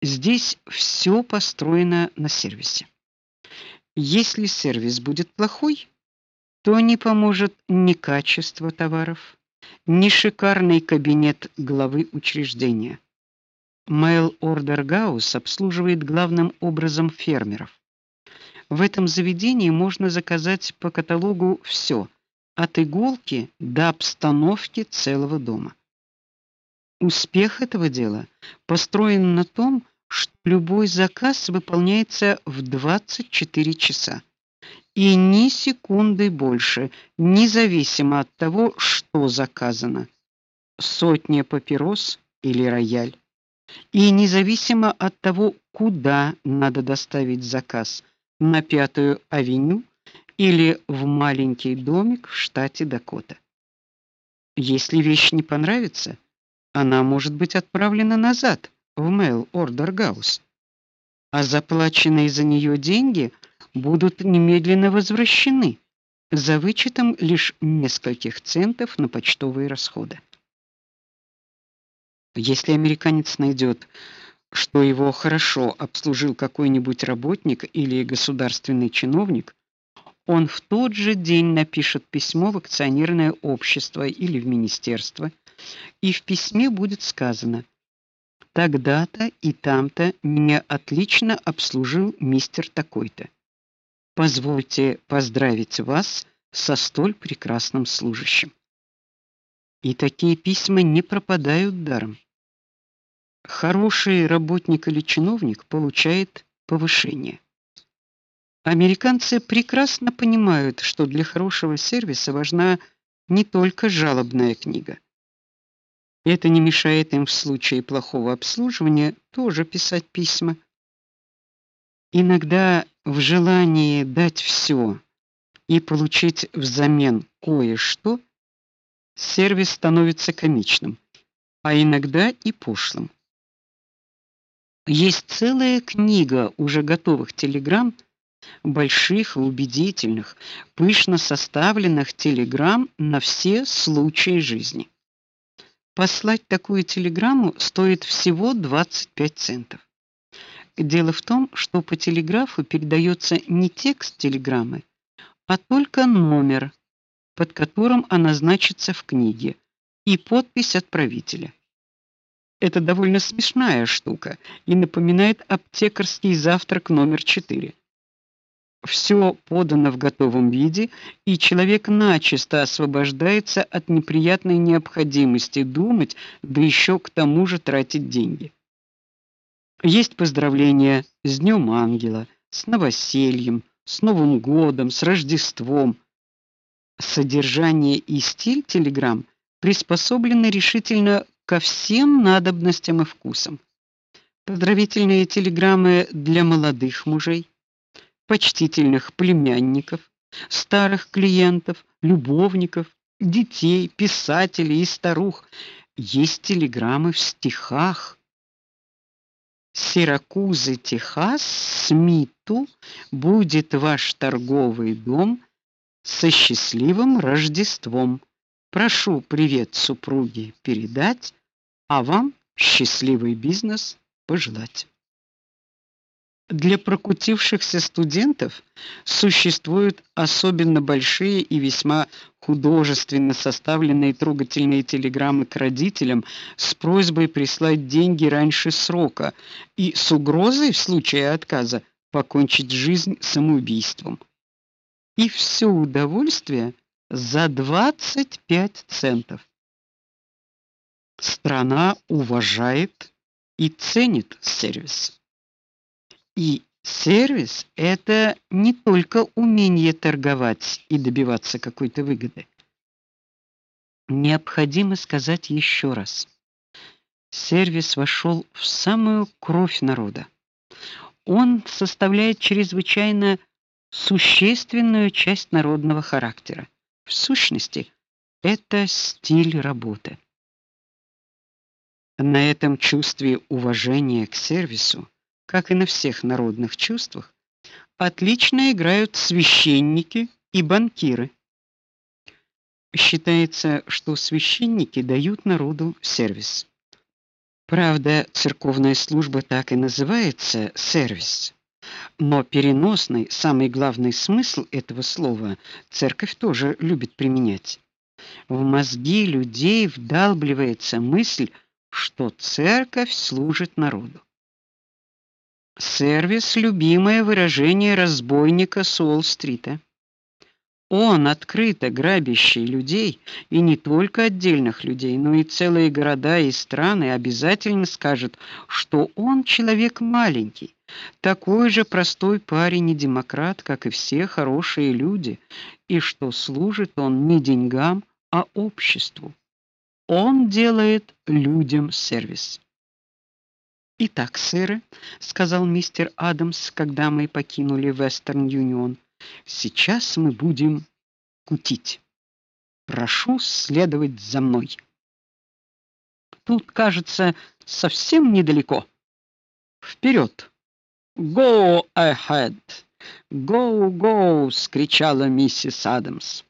Здесь все построено на сервисе. Если сервис будет плохой, то не поможет ни качество товаров, ни шикарный кабинет главы учреждения. Mail Order House обслуживает главным образом фермеров. В этом заведении можно заказать по каталогу все, от иголки до обстановки целого дома. Успех этого дела построен на том, что любой заказ выполняется в 24 часа. И ни секунды больше, независимо от того, что заказано. Сотня папирос или рояль. И независимо от того, куда надо доставить заказ на Пятую авеню или в маленький домик в штате Дакота. Если вещь не понравится, она может быть отправлена назад в Mail Order House, а заплаченные за нее деньги будут немедленно возвращены за вычетом лишь нескольких центов на почтовые расходы. Если американец найдет, что его хорошо обслужил какой-нибудь работник или государственный чиновник, он в тот же день напишет письмо в акционерное общество или в министерство, и в письме будет сказано: Тогда-то и там-то меня отлично обслужил мистер такой-то. Позвольте поздравить вас со столь прекрасным служащим. И такие письма не пропадают даром. Хороший работник или чиновник получает повышение. Американцы прекрасно понимают, что для хорошего сервиса важна не только жалобная книга. Это не мешает им в случае плохого обслуживания тоже писать письма. Иногда в желании дать все и получить взамен кое-что сервис становится комичным, а иногда и пошлым. Есть целая книга уже готовых телеграмм, больших убедительных, пышно составленных телеграмм на все случаи жизни. Послать такую телеграмму стоит всего 25 центов. Дело в том, что по телеграфу передается не текст телеграммы, а только номер, под которым она значится в книге, и подпись отправителя. Это довольно смешная штука и напоминает аптекарский завтрак номер 4 все подано в готовом виде, и человек начисто освобождается от неприятной необходимости думать, да еще к тому же тратить деньги. Есть поздравления с днем ангела, с новосельем, с Новым годом, с Рождеством. Содержание и стиль телеграмм приспособлены решительно ко всем надобностям и вкусам. Поздравительные телеграммы для молодых мужей, почтительных племянников, старых клиентов, любовников, детей, писателей и старух. Есть телеграммы в стихах. Сиракузы, Техас, Смиту будет ваш торговый дом со счастливым Рождеством. Прошу привет супруге передать, а вам счастливый бизнес пожелать. Для прокутившихся студентов существуют особенно большие и весьма художественно составленные трогательные телеграммы к родителям с просьбой прислать деньги раньше срока и с угрозой в случае отказа покончить жизнь самоубийством. И все удовольствие за 25 центов. Страна уважает и ценит сервис. И сервис это не только умение торговать и добиваться какой-то выгоды. Необходимо сказать еще раз. Сервис вошел в самую кровь народа. Он составляет чрезвычайно существенную часть народного характера. В сущности, это стиль работы. На этом чувстве уважения к сервису как и на всех народных чувствах, отлично играют священники и банкиры. Считается, что священники дают народу сервис. Правда, церковная служба так и называется сервис. Но переносный, самый главный смысл этого слова церковь тоже любит применять. В мозги людей вдалбливается мысль, что церковь служит народу. Сервис любимое выражение разбойника с Уолл-стрита. Он открыто грабящий людей, и не только отдельных людей, но и целые города и страны, обязательно скажет, что он человек маленький, такой же простой парень и демократ, как и все хорошие люди, и что служит он не деньгам, а обществу. Он делает людям сервис. Итак, сэры, сказал мистер Адамс, когда мы покинули Union. Сейчас мы будем кутить. Прошу следовать за мной. Тут, кажется, совсем недалеко. Вперед! Go ahead. Go, go, скричала миссис Адамс.